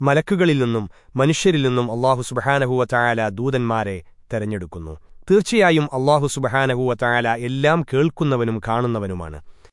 മലക്കുകളിൽ നിന്നും മനുഷ്യരിൽ നിന്നും അള്ളാഹു സുബഹാനഹുവ ചായാല ദൂതന്മാരെ തെരഞ്ഞെടുക്കുന്നു. തീർച്ചയായും അള്ളാഹു സുബഹാനഹുവ ചായാല എല്ലാം കേൾക്കുന്നവനും കാണുന്നവനുമാണ്.